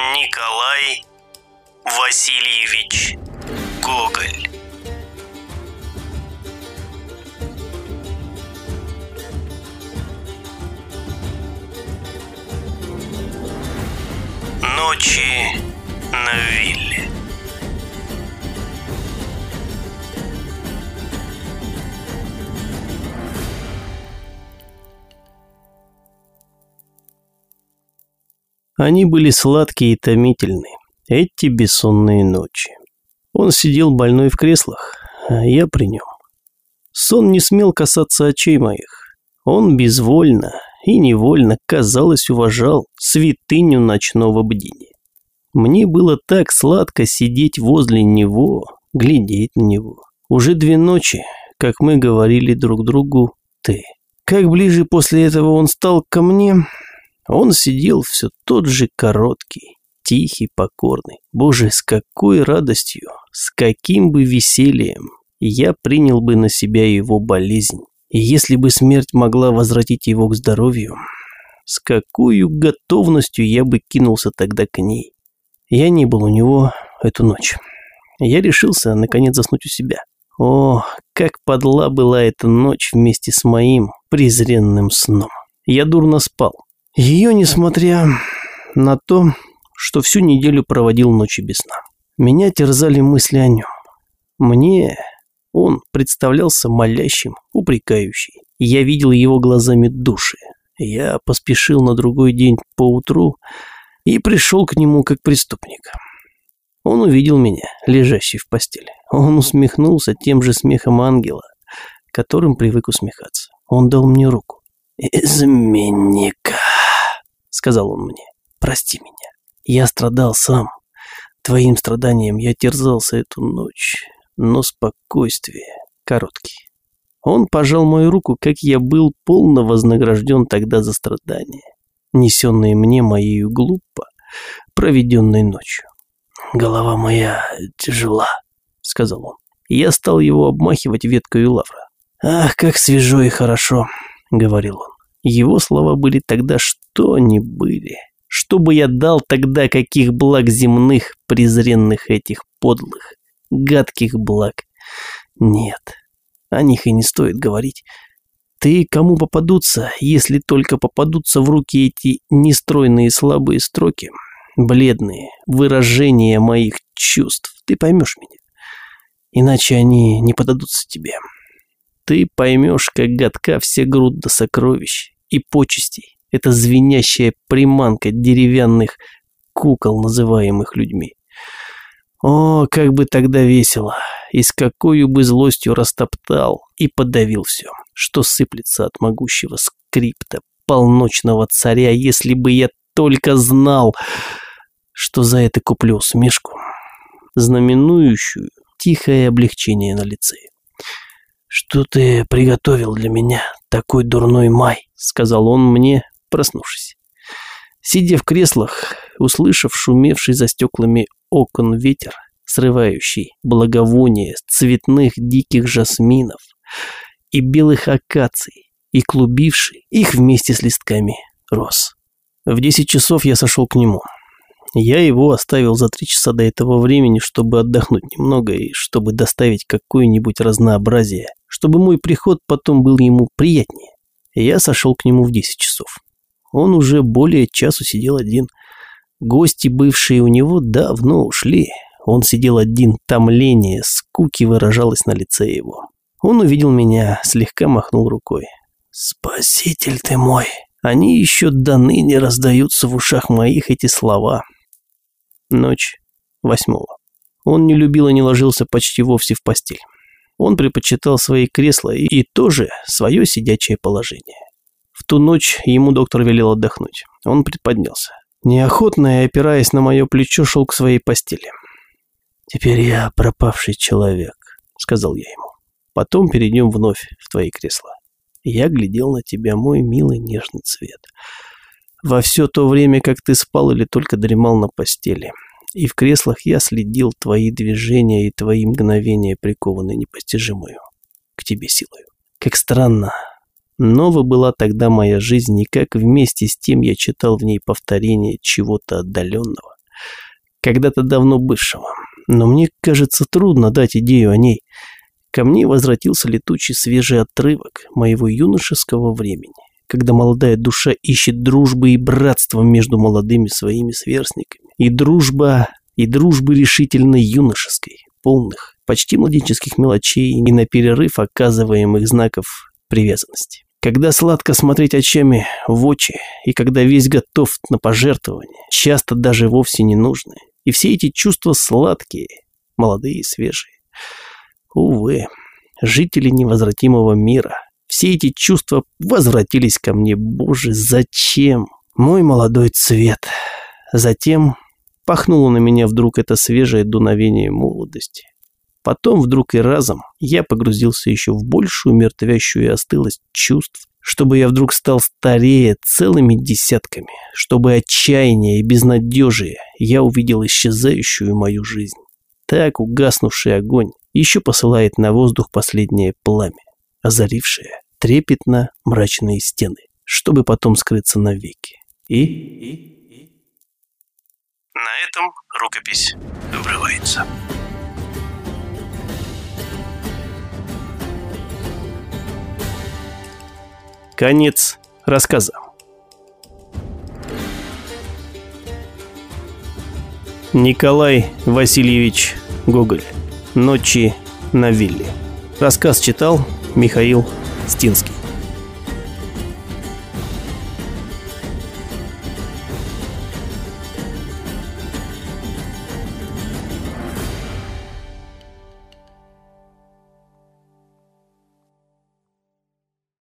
Николай Васильевич Гоголь. Ночи на Они были сладкие и томительные, эти бессонные ночи. Он сидел больной в креслах, а я при нем. Сон не смел касаться очей моих. Он безвольно и невольно, казалось, уважал святыню ночного бдения. Мне было так сладко сидеть возле него, глядеть на него. Уже две ночи, как мы говорили друг другу «ты». Как ближе после этого он стал ко мне, он сидел все тот же короткий, тихий, покорный. Боже, с какой радостью, с каким бы весельем я принял бы на себя его болезнь. И если бы смерть могла возвратить его к здоровью, с какой готовностью я бы кинулся тогда к ней. Я не был у него эту ночь. Я решился, наконец, заснуть у себя. О, как подла была эта ночь вместе с моим презренным сном. Я дурно спал. Ее, несмотря на то, что всю неделю проводил ночи без сна. Меня терзали мысли о нем. Мне он представлялся молящим, упрекающий. Я видел его глазами души. Я поспешил на другой день поутру и пришел к нему как преступник. Он увидел меня, лежащий в постели. Он усмехнулся тем же смехом ангела, которым привык усмехаться. Он дал мне руку. «Изменника», — сказал он мне, — «прости меня. Я страдал сам. Твоим страданием я терзался эту ночь но спокойствие короткий. Он пожал мою руку, как я был полно вознагражден тогда за страдания, несенные мне моею глупо проведенной ночью. «Голова моя тяжела», — сказал он. Я стал его обмахивать веткой лавра. «Ах, как свежо и хорошо», — говорил он. Его слова были тогда что они были. Что бы я дал тогда каких благ земных, презренных этих подлых, гадких благ. Нет, о них и не стоит говорить. Ты кому попадутся, если только попадутся в руки эти нестройные слабые строки, бледные выражения моих чувств, ты поймешь меня. Иначе они не подадутся тебе. Ты поймешь, как гадка все грудь до сокровищ и почестей. Это звенящая приманка деревянных кукол, называемых людьми. О, как бы тогда весело, и с какой бы злостью растоптал и подавил все, что сыплется от могущего скрипта полночного царя, если бы я только знал, что за это куплю усмешку, знаменующую тихое облегчение на лице. «Что ты приготовил для меня, такой дурной май?» — сказал он мне, проснувшись. Сидя в креслах, услышав шумевший за стеклами окон ветер, срывающий благовоние цветных диких жасминов и белых акаций, и клубивший их вместе с листками роз. В десять часов я сошел к нему. Я его оставил за три часа до этого времени, чтобы отдохнуть немного и чтобы доставить какое-нибудь разнообразие, чтобы мой приход потом был ему приятнее. Я сошел к нему в десять часов. Он уже более часу сидел один – Гости, бывшие у него, давно ушли. Он сидел один, томление, скуки выражалось на лице его. Он увидел меня, слегка махнул рукой. «Спаситель ты мой!» Они еще до ныне раздаются в ушах моих эти слова. Ночь восьмого. Он не любил и не ложился почти вовсе в постель. Он предпочитал свои кресла и, и тоже свое сидячее положение. В ту ночь ему доктор велел отдохнуть. Он предподнялся. Неохотно и опираясь на мое плечо, шел к своей постели. «Теперь я пропавший человек», — сказал я ему. «Потом перейдем вновь в твои кресла. Я глядел на тебя, мой милый нежный цвет. Во все то время, как ты спал или только дремал на постели. И в креслах я следил твои движения и твои мгновения, прикованные непостижимую к тебе силою. Как странно, Нова была тогда моя жизнь, и как вместе с тем я читал в ней повторение чего-то отдаленного, когда-то давно бывшего. Но мне кажется трудно дать идею о ней. Ко мне возвратился летучий свежий отрывок моего юношеского времени, когда молодая душа ищет дружбы и братства между молодыми своими сверстниками. И дружба, и дружбы решительно юношеской, полных, почти младенческих мелочей и на перерыв оказываемых знаков привязанности. Когда сладко смотреть очами в очи, и когда весь готов на пожертвования, часто даже вовсе не нужные, и все эти чувства сладкие, молодые и свежие. Увы, жители невозвратимого мира, все эти чувства возвратились ко мне. Боже, зачем? Мой молодой цвет. Затем пахнуло на меня вдруг это свежее дуновение молодости. Потом вдруг и разом я погрузился еще в большую мертвящую остылость чувств, чтобы я вдруг стал старее целыми десятками, чтобы отчаяние и безнадежие я увидел исчезающую мою жизнь. Так угаснувший огонь еще посылает на воздух последнее пламя, озарившее трепетно мрачные стены, чтобы потом скрыться навеки. И... и... и... На этом рукопись обрывается. Конец рассказа. Николай Васильевич Гоголь. Ночи на вилле. Рассказ читал Михаил Стинский.